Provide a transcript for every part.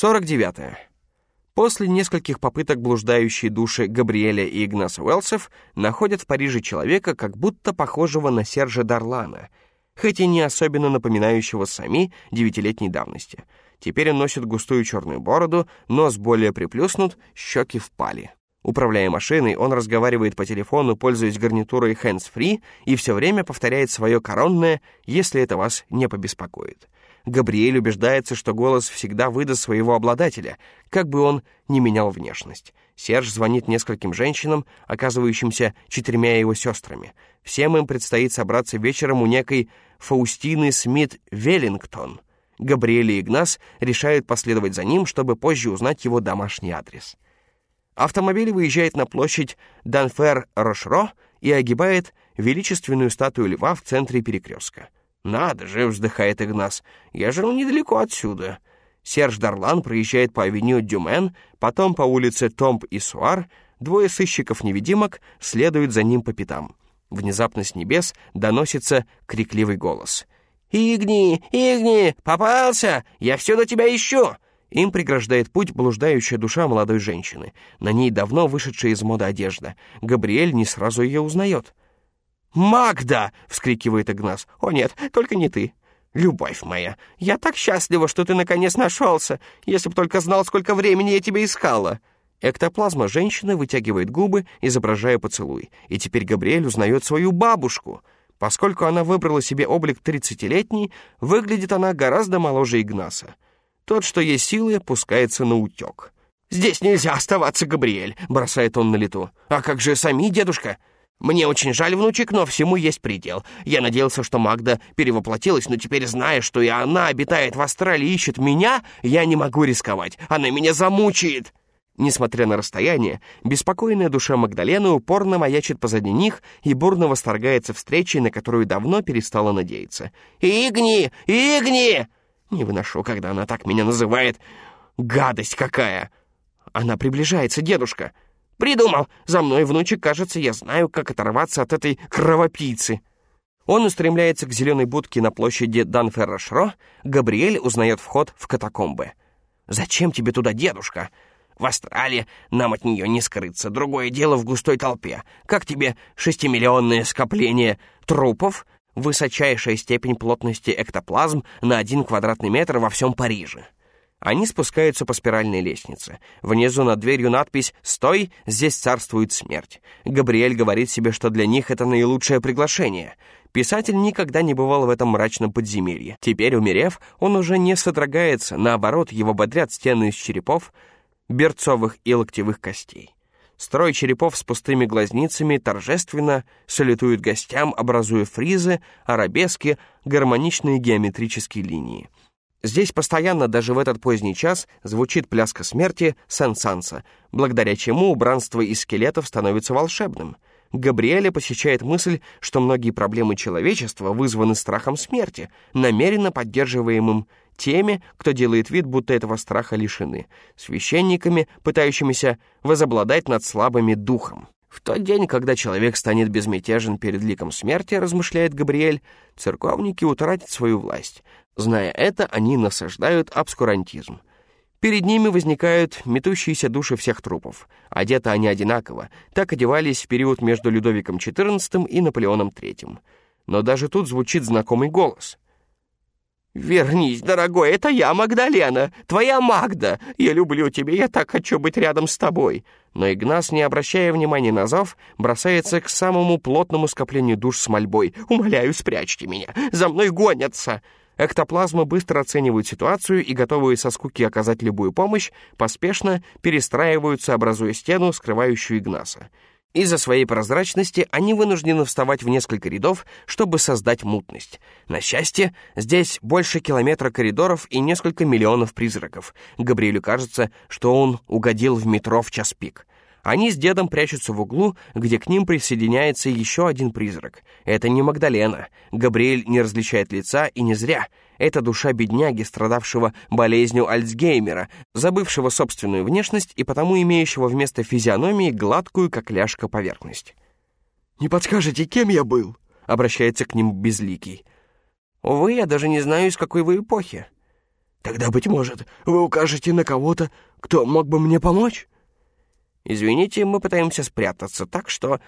49. После нескольких попыток блуждающие души Габриэля и Игнаса Уэлсов находят в Париже человека, как будто похожего на Сержа Дарлана, хоть и не особенно напоминающего сами девятилетней давности. Теперь он носит густую черную бороду, нос более приплюснут, щеки впали. Управляя машиной, он разговаривает по телефону, пользуясь гарнитурой hands-free, и все время повторяет свое коронное «если это вас не побеспокоит». Габриэль убеждается, что голос всегда выдаст своего обладателя, как бы он ни менял внешность. Серж звонит нескольким женщинам, оказывающимся четырьмя его сестрами. Всем им предстоит собраться вечером у некой Фаустины Смит Веллингтон. Габриэль и Игнас решают последовать за ним, чтобы позже узнать его домашний адрес. Автомобиль выезжает на площадь Данфер-Рошро и огибает величественную статую льва в центре перекрестка. «Надо же», — вздыхает Игнас, — «я живу недалеко отсюда». Серж Дарлан проезжает по авеню Дюмен, потом по улице Томп и Суар, двое сыщиков-невидимок следуют за ним по пятам. Внезапно с небес доносится крикливый голос. «Игни! Игни! Попался! Я все до тебя ищу!» Им преграждает путь блуждающая душа молодой женщины. На ней давно вышедшая из моды одежда. Габриэль не сразу ее узнает. «Магда!» — вскрикивает Игнас. «О нет, только не ты!» «Любовь моя, я так счастлива, что ты наконец нашелся, если б только знал, сколько времени я тебя искала!» Эктоплазма женщины вытягивает губы, изображая поцелуй, и теперь Габриэль узнает свою бабушку. Поскольку она выбрала себе облик тридцатилетний, выглядит она гораздо моложе Игнаса. Тот, что есть силы, пускается на утек. «Здесь нельзя оставаться, Габриэль!» — бросает он на лету. «А как же сами, дедушка?» Мне очень жаль, внучек, но всему есть предел. Я надеялся, что Магда перевоплотилась, но теперь, зная, что и она обитает в Австралии и ищет меня, я не могу рисковать. Она меня замучает!» Несмотря на расстояние, беспокойная душа Магдалены упорно маячит позади них и бурно восторгается встречей, на которую давно перестала надеяться. «Игни! Игни!» Не выношу, когда она так меня называет. Гадость какая! Она приближается, дедушка. «Придумал! За мной, внучек, кажется, я знаю, как оторваться от этой кровопийцы!» Он устремляется к зеленой будке на площади Данферрошро. Габриэль узнает вход в катакомбы. «Зачем тебе туда, дедушка?» «В Австралии нам от нее не скрыться. Другое дело в густой толпе. Как тебе шестимиллионное скопление трупов?» Высочайшая степень плотности эктоплазм на один квадратный метр во всем Париже. Они спускаются по спиральной лестнице. Внизу над дверью надпись «Стой, здесь царствует смерть». Габриэль говорит себе, что для них это наилучшее приглашение. Писатель никогда не бывал в этом мрачном подземелье. Теперь, умерев, он уже не содрогается, наоборот, его бодрят стены из черепов, берцовых и локтевых костей. Строй черепов с пустыми глазницами торжественно салютуют гостям, образуя фризы, арабески, гармоничные геометрические линии. Здесь постоянно, даже в этот поздний час, звучит пляска смерти Сен-Санса, благодаря чему убранство из скелетов становится волшебным. Габриэля посещает мысль, что многие проблемы человечества вызваны страхом смерти, намеренно поддерживаемым теми, кто делает вид, будто этого страха лишены, священниками, пытающимися возобладать над слабыми духом. В тот день, когда человек станет безмятежен перед ликом смерти, размышляет Габриэль, церковники утратят свою власть, Зная это, они насаждают обскурантизм. Перед ними возникают метущиеся души всех трупов. Одеты они одинаково, так одевались в период между Людовиком XIV и Наполеоном III. Но даже тут звучит знакомый голос. «Вернись, дорогой, это я, Магдалена, твоя Магда. Я люблю тебя, я так хочу быть рядом с тобой». Но Игнас, не обращая внимания на зов, бросается к самому плотному скоплению душ с мольбой. «Умоляю, спрячьте меня, за мной гонятся». Эктоплазма быстро оценивают ситуацию и, готовые со скуки оказать любую помощь, поспешно перестраиваются, образуя стену, скрывающую Игнаса. Из-за своей прозрачности они вынуждены вставать в несколько рядов, чтобы создать мутность. На счастье, здесь больше километра коридоров и несколько миллионов призраков. Габриэлю кажется, что он угодил в метро в час пик. Они с дедом прячутся в углу, где к ним присоединяется еще один призрак. Это не Магдалена. Габриэль не различает лица, и не зря. Это душа бедняги, страдавшего болезнью Альцгеймера, забывшего собственную внешность и потому имеющего вместо физиономии гладкую, как ляжка, поверхность. «Не подскажете, кем я был?» — обращается к ним Безликий. «Увы, я даже не знаю, из какой вы эпохи». Тогда, быть может, вы укажете на кого-то, кто мог бы мне помочь?» «Извините, мы пытаемся спрятаться, так что...»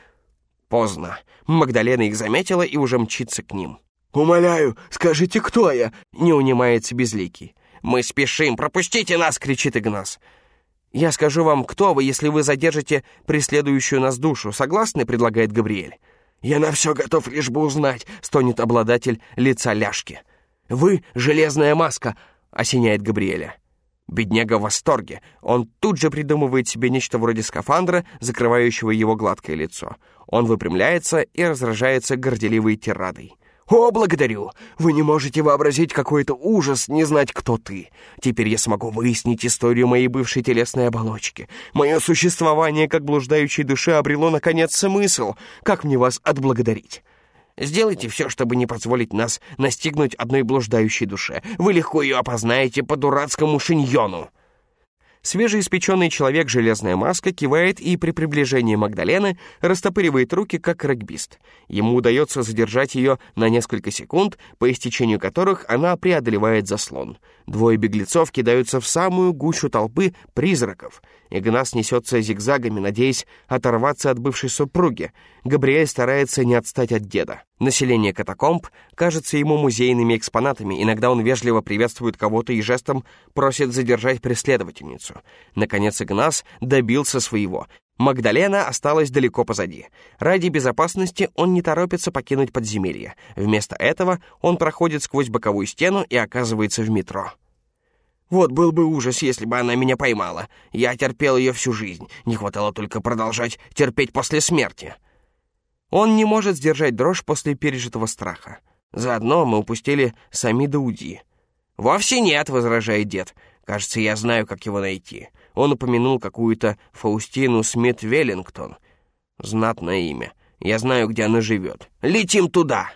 Поздно. Магдалена их заметила и уже мчится к ним. «Умоляю, скажите, кто я?» — не унимается Безликий. «Мы спешим, пропустите нас!» — кричит Игнас. «Я скажу вам, кто вы, если вы задержите преследующую нас душу. Согласны?» — предлагает Габриэль. «Я на все готов, лишь бы узнать», — стонет обладатель лица ляжки. «Вы — железная маска», — осеняет Габриэля. Бедняга в восторге. Он тут же придумывает себе нечто вроде скафандра, закрывающего его гладкое лицо. Он выпрямляется и разражается горделивой тирадой. «О, благодарю! Вы не можете вообразить какой-то ужас не знать, кто ты. Теперь я смогу выяснить историю моей бывшей телесной оболочки. Мое существование как блуждающей души обрело, наконец, смысл. Как мне вас отблагодарить?» Сделайте все, чтобы не позволить нас настигнуть одной блуждающей душе. Вы легко ее опознаете по дурацкому шиньону». Свежеиспеченный человек «Железная маска» кивает и при приближении Магдалены растопыривает руки, как регбист. Ему удается задержать ее на несколько секунд, по истечению которых она преодолевает заслон. Двое беглецов кидаются в самую гущу толпы призраков. Игнас несется зигзагами, надеясь оторваться от бывшей супруги. Габриэль старается не отстать от деда. Население катакомб кажется ему музейными экспонатами. Иногда он вежливо приветствует кого-то и жестом просит задержать преследовательницу. Наконец Игнас добился своего. Магдалена осталась далеко позади. Ради безопасности он не торопится покинуть подземелье. Вместо этого он проходит сквозь боковую стену и оказывается в метро. Вот был бы ужас, если бы она меня поймала. Я терпел ее всю жизнь. Не хватало только продолжать терпеть после смерти. Он не может сдержать дрожь после пережитого страха. Заодно мы упустили сами Дауди. «Вовсе нет», — возражает дед. «Кажется, я знаю, как его найти». Он упомянул какую-то Фаустину Смит Веллингтон. Знатное имя. Я знаю, где она живет. Летим туда!»